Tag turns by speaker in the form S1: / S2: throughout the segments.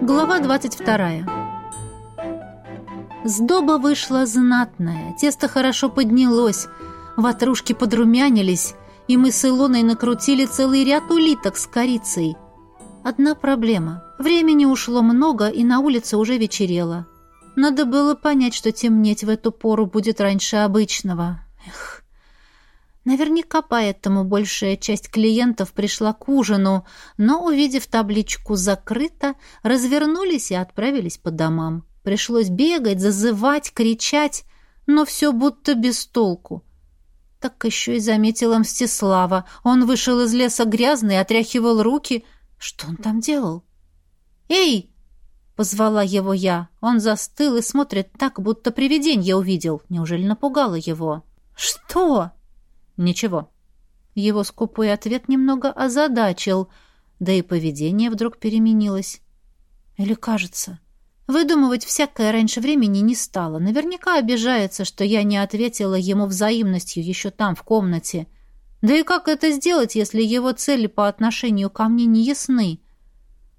S1: Глава 22. Сдоба вышла знатная, тесто хорошо поднялось, ватрушки подрумянились, и мы с Илоной накрутили целый ряд улиток с корицей. Одна проблема. Времени ушло много, и на улице уже вечерело. Надо было понять, что темнеть в эту пору будет раньше обычного. Наверняка поэтому большая часть клиентов пришла к ужину, но, увидев табличку «Закрыто», развернулись и отправились по домам. Пришлось бегать, зазывать, кричать, но все будто без толку. Так еще и заметила Мстислава. Он вышел из леса грязный, отряхивал руки. Что он там делал? «Эй!» — позвала его я. Он застыл и смотрит так, будто привиденье увидел. Неужели напугало его? «Что?» «Ничего». Его скупой ответ немного озадачил, да и поведение вдруг переменилось. Или кажется. Выдумывать всякое раньше времени не стало. Наверняка обижается, что я не ответила ему взаимностью еще там, в комнате. Да и как это сделать, если его цели по отношению ко мне не ясны?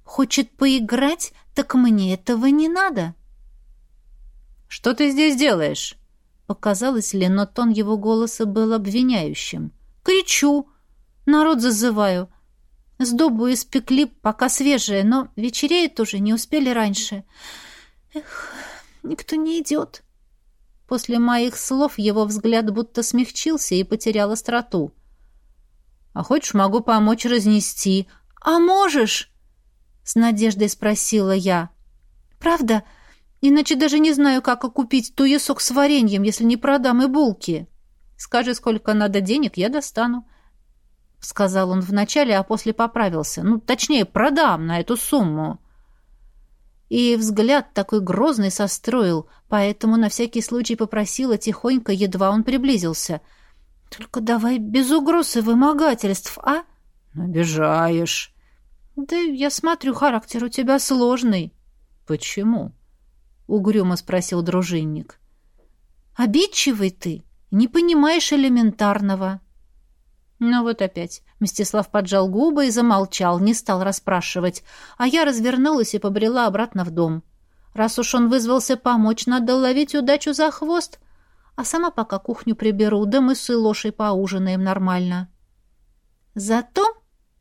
S1: Хочет поиграть, так мне этого не надо. «Что ты здесь делаешь?» Показалось ли, но тон его голоса был обвиняющим. «Кричу! Народ зазываю!» Сдобу испекли, пока свежее, но вечереет уже, не успели раньше. Эх, никто не идет. После моих слов его взгляд будто смягчился и потерял остроту. «А хочешь, могу помочь разнести?» «А можешь?» — с надеждой спросила я. «Правда?» Иначе даже не знаю, как окупить туесок с вареньем, если не продам и булки. Скажи, сколько надо денег, я достану. Сказал он вначале, а после поправился. Ну, точнее, продам на эту сумму. И взгляд такой грозный состроил, поэтому на всякий случай попросила тихонько, едва он приблизился. «Только давай без угроз и вымогательств, а?» «Обижаешь». «Да я смотрю, характер у тебя сложный». «Почему?» Угрюмо спросил дружинник. Обидчивый ты, не понимаешь элементарного. Ну вот опять. Мстислав поджал губы и замолчал, не стал расспрашивать, а я развернулась и побрела обратно в дом. Раз уж он вызвался помочь, надо ловить удачу за хвост, а сама пока кухню приберу, да мы с Илошей поужинаем нормально. Зато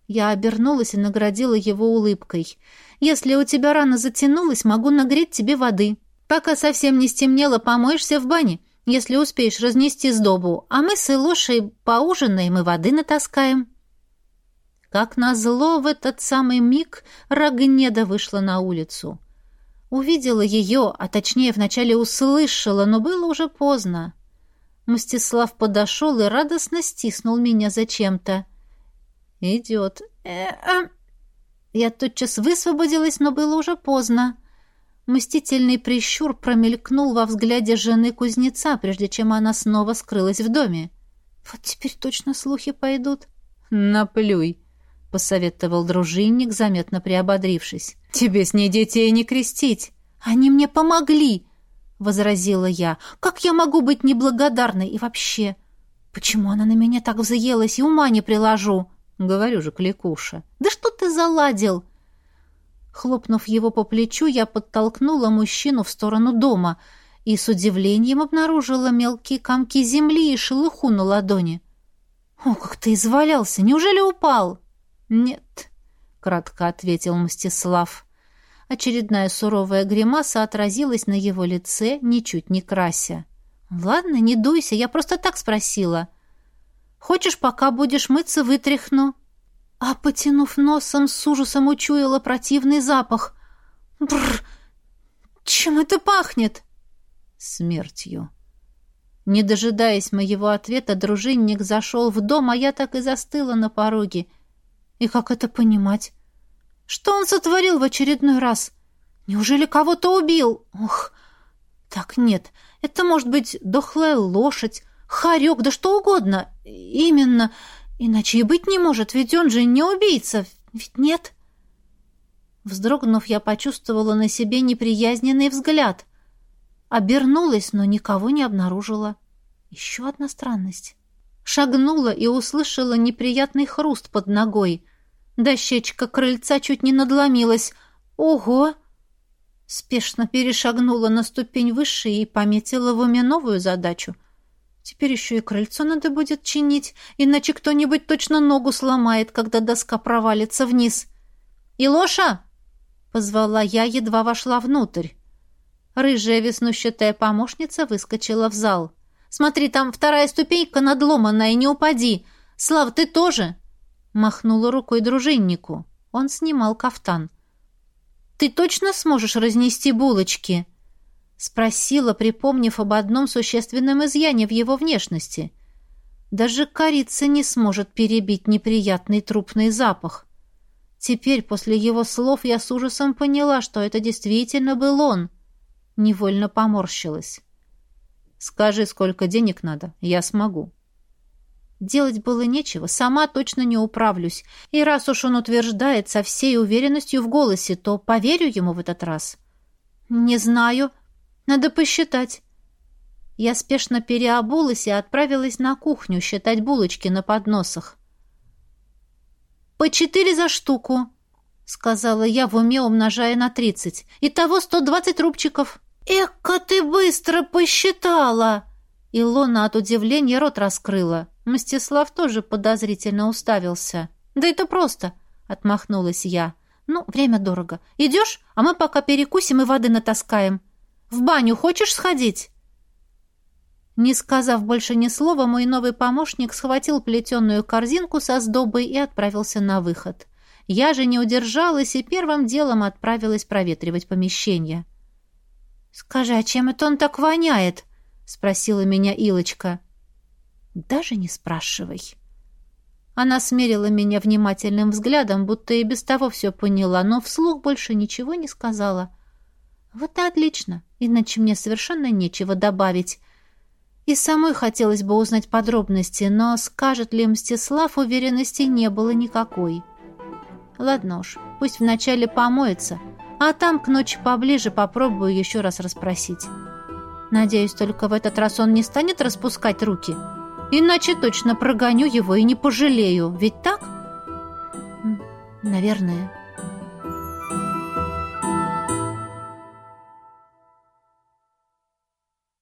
S1: я обернулась и наградила его улыбкой. «Если у тебя рана затянулась, могу нагреть тебе воды. Пока совсем не стемнело, помоешься в бане, если успеешь разнести сдобу, а мы с Илошей поужинаем и воды натаскаем». Как назло, в этот самый миг Рагнеда вышла на улицу. Увидела ее, а точнее вначале услышала, но было уже поздно. Мстислав подошел и радостно стиснул меня зачем-то. «Идет. Э -э Я тотчас высвободилась, но было уже поздно. Мстительный прищур промелькнул во взгляде жены кузнеца, прежде чем она снова скрылась в доме. «Вот теперь точно слухи пойдут». «Наплюй», — посоветовал дружинник, заметно приободрившись. «Тебе с ней детей не крестить». «Они мне помогли», — возразила я. «Как я могу быть неблагодарной и вообще? Почему она на меня так взъелась и ума не приложу?» Говорю же, кликуша. Да что ты заладил? Хлопнув его по плечу, я подтолкнула мужчину в сторону дома и с удивлением обнаружила мелкие комки земли и шелуху на ладони. «О, как ты извалялся! Неужели упал?» «Нет», — кратко ответил Мстислав. Очередная суровая гримаса отразилась на его лице, ничуть не крася. «Ладно, не дуйся, я просто так спросила». Хочешь, пока будешь мыться, вытряхну?» А, потянув носом, с ужасом учуяла противный запах. Бррр! Чем это пахнет? Смертью. Не дожидаясь моего ответа, дружинник зашел в дом, а я так и застыла на пороге. И как это понимать? Что он сотворил в очередной раз? Неужели кого-то убил? Ох, так нет, это может быть дохлая лошадь, Харек, да что угодно. Именно. Иначе и быть не может, ведь он же не убийца. Ведь нет. Вздрогнув, я почувствовала на себе неприязненный взгляд. Обернулась, но никого не обнаружила. Еще одна странность. Шагнула и услышала неприятный хруст под ногой. Дощечка крыльца чуть не надломилась. Ого! Спешно перешагнула на ступень выше и пометила в уме новую задачу. Теперь еще и крыльцо надо будет чинить, иначе кто-нибудь точно ногу сломает, когда доска провалится вниз. «Илоша!» — позвала я, едва вошла внутрь. Рыжая веснущатая помощница выскочила в зал. «Смотри, там вторая ступенька надломанная, не упади! Слав, ты тоже!» Махнула рукой дружиннику. Он снимал кафтан. «Ты точно сможешь разнести булочки?» Спросила, припомнив об одном существенном изъяне в его внешности. Даже корица не сможет перебить неприятный трупный запах. Теперь, после его слов, я с ужасом поняла, что это действительно был он. Невольно поморщилась. «Скажи, сколько денег надо, я смогу». Делать было нечего, сама точно не управлюсь. И раз уж он утверждает со всей уверенностью в голосе, то поверю ему в этот раз. Не знаю. Надо посчитать. Я спешно переобулась и отправилась на кухню считать булочки на подносах. «По четыре за штуку», — сказала я в уме, умножая на тридцать. «Итого сто двадцать рубчиков». «Эка ты быстро посчитала!» Илона от удивления рот раскрыла. Мстислав тоже подозрительно уставился. «Да это просто!» — отмахнулась я. «Ну, время дорого. Идешь, а мы пока перекусим и воды натаскаем. В баню хочешь сходить?» Не сказав больше ни слова, мой новый помощник схватил плетеную корзинку со сдобой и отправился на выход. Я же не удержалась и первым делом отправилась проветривать помещение. «Скажи, а чем это он так воняет?» — спросила меня Илочка. «Даже не спрашивай». Она смерила меня внимательным взглядом, будто и без того все поняла, но вслух больше ничего не сказала. «Вот и отлично, иначе мне совершенно нечего добавить». И самой хотелось бы узнать подробности, но скажет ли Мстислав, уверенности не было никакой. Ладно уж, пусть вначале помоется, а там к ночи поближе попробую еще раз расспросить. Надеюсь, только в этот раз он не станет распускать руки. Иначе точно прогоню его и не пожалею. Ведь так? Наверное.